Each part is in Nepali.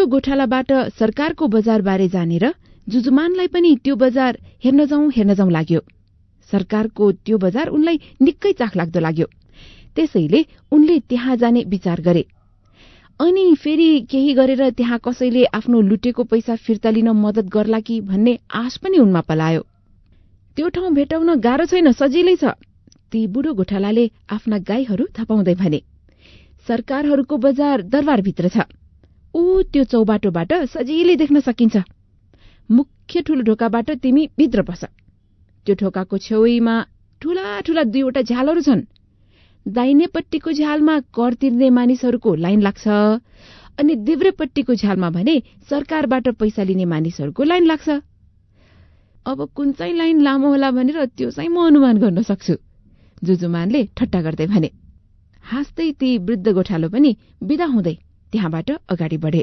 बुढो गोठालाबाट सरकारको बजारबारे जानेर जुजुमानलाई पनि त्यो बजार हेर्न जाउँ हेर्न जाउँ लाग्यो। सरकारको त्यो बजार उनलाई निकै चाखलाग्दो लाग्यो। त्यसैले उनले त्यहाँ जाने विचार गरे। अनि फेरि केही गरेर त्यहाँ कसैले आफ्नो लुटेको पैसा फिर्ता लिन मद्दत गर्ला कि भन्ने आश पनि उनमा पलायो। त्यो ठाउँ भेटाउन गाह्रो छैन सजिलै छ। ती बुढो गोठालाले आफ्ना गाईहरू थपाउँदै भने सरकारहरूको बजार दरबारभित्र छ। ऊ त्यो चौबाटोबाट सजिलै देख्न सकिन्छ। मुख्य ठूलो ढोकाबाट तिमी भित्र पस। त्यो ढोकाको छेउमा ठूला ठूला दुईवटा झ्यालहरू छन्। दाहिनेपट्टिको झ्यालमा कर तिर्ने मानिसहरूको लाइन लाग्छ अनि देब्रेपट्टिको झ्यालमा भने सरकारबाट पैसा लिने मानिसहरूको लाइन लाग्छ। अब कुन चाहिँ लाइन लामो होला भनेर त्यो चाहिँ म अनुमान गर्न सक्छु जुजुमानले ठट्टा गर्दै भने। हाँस्दै ती वृद्ध गोठालो पनि विदा हुँदै त्यहाँबाट अगाडि बढे।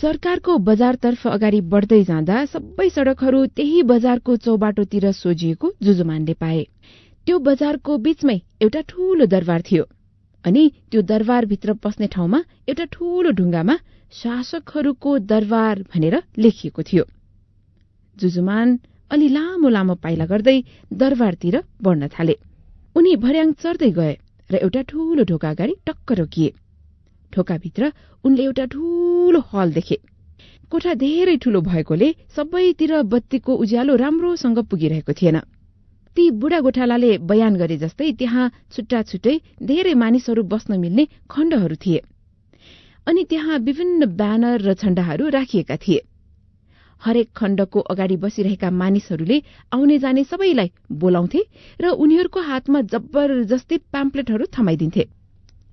सरकारको बजारतर्फ अगाडि बढ्दै जाँदा सबै सड़कहरू त्यही बजारको चौबाटोतिर सोझिएको जुजुमानले पाए। त्यो बजारको बीचमै एउटा ठूलो दरबार थियो अनि त्यो दरबारभित्र पस्ने ठाउँमा एउटा ठूलो ढुङ्गामा शासकहरूको दरबार भनेर लेखिएको थियो। जुजुमान अलि लामो लामो पाइला गर्दै दरबारतिर बढ्न थाले। उनी भर्याङ चढ्दै गए र एउटा ठूलो ढोका अगाडि टक्क रोकिए। ढोकाभित्र उनले एउटा ठूलो हल देखे। कोठा धेरै ठूलो भएकोले सबैतिर बत्तीको उज्यालो राम्रोसँग पुगिरहेको थिएन। ती बुढा गोठालाले बयान गरे जस्तै त्यहाँ छुट्टा छुट्टै धेरै मानिसहरू बस्न मिल्ने खण्डहरू थिए। अनि त्यहाँ विभिन्न ब्यानर र झण्डाहरू राखिएका थिए। हरेक खण्डको अगाडि बसिरहेका मानिसहरूले आउने जाने सबैलाई बोलाउँथे र उनीहरूको हातमा जबरजस्ती प्याम्पलेटहरू थमाइदिन्थे।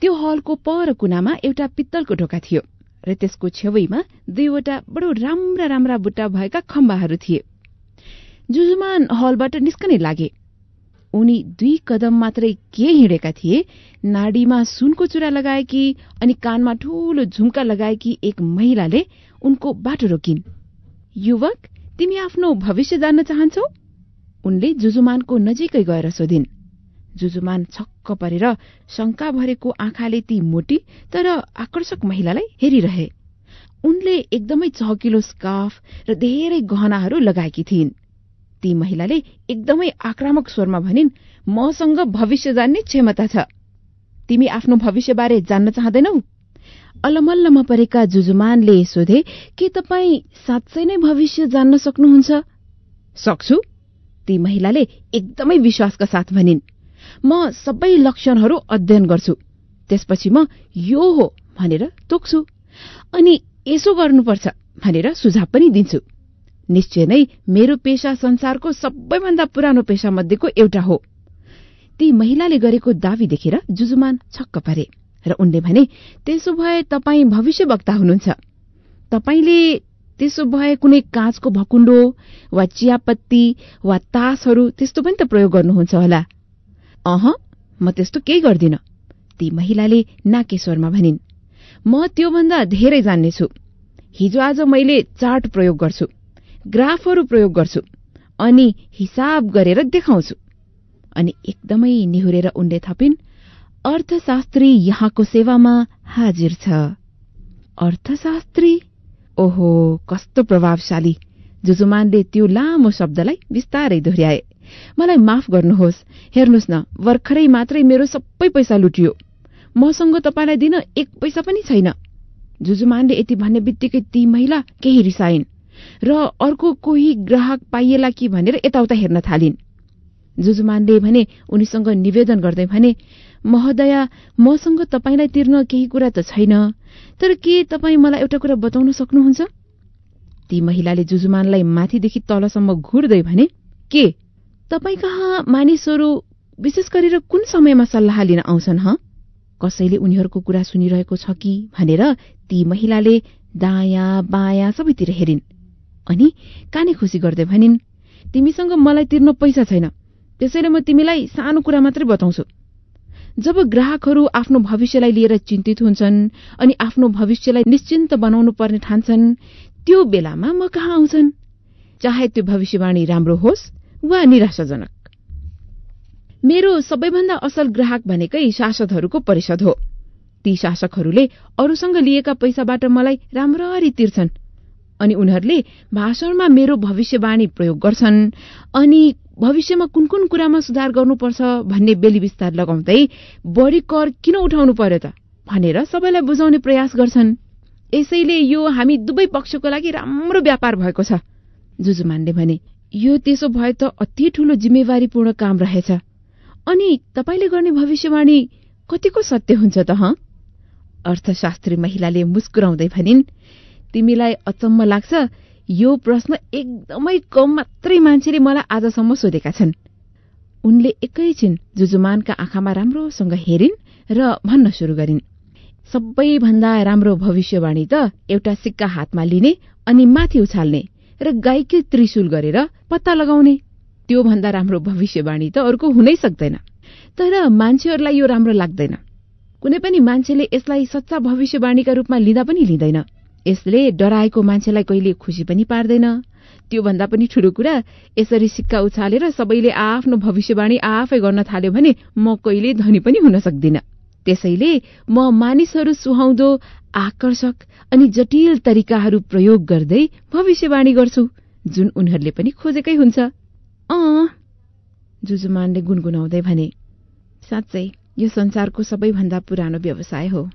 त्यो हलको पर कुनामा एउटा पित्तलको ढोका थियो र त्यसको छेउैमा दुईवटा बडो राम्रा राम्रा बुट्टा भएका खम्बाहरू थिए। जुजुमान हलबाट निस्कनै लागे। उनी दुई कदम मात्रै के हिँडेका थिए नाडीमा सुनको चुरा लगाएकी अनि कानमा ठूलो झुम्का लगाएकी एक महिलाले उनको बाटो रोकिन्। युवक तिमी आफ्नो भविष्य जान्न चाहन्छौ? उनले जुजुमानको नजिकै गएर सोधिन्। जुजुमान छक्क परेर शंका भरेको आँखाले ती मोटी तर आकर्षक महिलालाई हेरिरहे। उनले एकदमै चहकिलो स्काफ र धेरै गहनाहरू लगाएकी थिइन्। ती महिलाले एकदमै आक्रामक स्वरमा भनिन् मसँग भविष्य जान्ने क्षमता छ। तिमी आफ्नो भविष्यबारे जान्न चाहँदैनौ? अलमल्लमा परेका जुजुमानले सोधे के तपाईँ साँच्चै नै भविष्य जान्न सक्नुहुन्छ? सक्छु। ती महिलाले एकदमै विश्वासका साथ भनिन्। म सबै लक्षणहरू अध्ययन गर्छु। त्यसपछि म यो हो भनेर तोक्छु। अनि यसो गर्नुपर्छ भनेर सुझाव पनि दिन्छु। निश्चय नै मेरो पेशा संसारको सबैभन्दा पुरानो पेशा मध्येको एउटा हो। ती महिलाले गरेको दावी देखेर जुजुमान छक्क परे र उनले भने त्यसो भए तपाईँ भविष्यवक्ता हुनुहुन्छ। तपाईँले त्यसो भए कुनै काँचको भकुण्डो वा चियापत्ती वा तासहरू त्यस्तो पनि त प्रयोग गर्नुहुन्छ होला। अह म त्यस्तो केही गर्दिन। ती महिलाले नाकेश्वरमा भनिन् म त्योभन्दा धेरै जान्नेछु हिजो आज मैले चार्ट प्रयोग गर्छु ग्राफहरू प्रयोग गर्छु अनि हिसाब गरेर देखाउँछु। अनि एकदमै निहुरेर उनले थपिन् अर्थशास्त्री यहाँको सेवामा हाजिर छ। अर्थशास्त्री? ओहो कस्तो प्रभावशाली! जुजुमानले त्यो लामो शब्दलाई बिस्तारै दोहोऱ्याए। मलाई माफ गर्नुहोस्। हेर्नुहोस् न भर्खरै मात्रै मेरो सबै पैसा लुटियो। मसँग तपाईँलाई दिन एक पैसा पनि छैन। जुजुमानले यति भन्ने बित्तिकै ती महिला केही रिसाइन् र अर्को कोही ग्राहक पाइएला कि भनेर यताउता हेर्न थालिन्। जुजुमानले भने उनीसँग निवेदन गर्दै भने महोदया मसँग तपाईँलाई तिर्न केही कुरा त छैन तर के तपाईँ मलाई एउटा कुरा बताउन सक्नुहुन्छ? ती महिलाले जुजुमानलाई माथिदेखि तलसम्म घुर्दै भने के? तपाईँ कहाँ मानिसहरू विशेष गरेर कुन समयमा सल्लाह लिन आउँछन् ह? कसैले उनीहरूको कुरा सुनिरहेको छ कि भनेर ती महिलाले दायाँ बायाँ सबैतिर हेरिन्। अनि काने खुसी गर्दै भनिन् तिमीसँग मलाई तिर्न पैसा छैन। त्यसैले म तिमीलाई सानो कुरा मात्रै बताउँछु। जब ग्राहकहरू आफ्नो भविष्यलाई लिएर चिन्तित हुन्छन् अनि आफ्नो भविष्यलाई निश्चिन्त बनाउनु पर्ने ठान्छन् त्यो बेलामा म कहाँ आउँछन्? चाहे त्यो भविष्यवाणी राम्रो होस् वा निराशाजनक। मेरो सबैभन्दा असल ग्राहक भनेकै शासकहरूको परिषद हो। ती शासकहरूले अरूसँग लिएका पैसाबाट मलाई राम्ररी तिर्छन् अनि उनीहरूले भाषणमा मेरो भविष्यवाणी प्रयोग गर्छन् अनि भविष्यमा कुन कुन कुरामा सुधार गर्नुपर्छ भन्ने बेली विस्तार लगाउँदै बढी कर किन उठाउनु पर्यो त भनेर सबैलाई बुझाउने प्रयास गर्छन्। यसैले यो हामी दुवै पक्षको लागि राम्रो व्यापार भएको छ जुजुमानले भने। यो त्यसो भए त अति ठूलो जिम्मेवारीपूर्ण काम रहेछ। अनि तपाईँले गर्ने भविष्यवाणी कतिको सत्य हुन्छ त ह? अर्थशास्त्री महिलाले मुस्कुराउँदै भनिन् तिमीलाई अचम्म लाग्छ यो प्रश्न एकदमै कम मात्रै मान्छेले मलाई आजसम्म सोधेका छन्। उनले एकैछिन जुजुमानका आँखामा राम्रोसँग हेरिन् र भन्न शुरू गरिन्। सबैभन्दा राम्रो भविष्यवाणी त एउटा सिक्का हातमा लिने अनि माथि उछाल्ने। र गाईकै त्रिशूल गरेर पत्ता लगाउने। त्यो भन्दा राम्रो भविष्यवाणी त अर्को हुनै सक्दैन। तर मान्छेहरूलाई यो राम्रो लाग्दैन। कुनै पनि मान्छेले यसलाई सच्चा भविष्यवाणीका रूपमा लिँदा पनि लिँदैन। यसले डराएको मान्छेलाई कहिले खुसी पनि पार्दैन। त्योभन्दा पनि ठूलो कुरा यसरी सिक्का उछालेर सबैले आफ्नो भविष्यवाणी आफै गर्न थाल्यो भने म कहिले धनी पनि हुन सक्दिन। त्यसैले म मानिसहरू सुहाउँदो आकर्षक अनि जटिल तरिकाहरू प्रयोग गर्दै भविष्यवाणी गर्छु जुन उनीहरूले पनि खोजेकै हुन्छ। जुजुमानले गुनगुनाउँदै भने साँच्चै यो संसारको सबैभन्दा पुरानो व्यवसाय हो।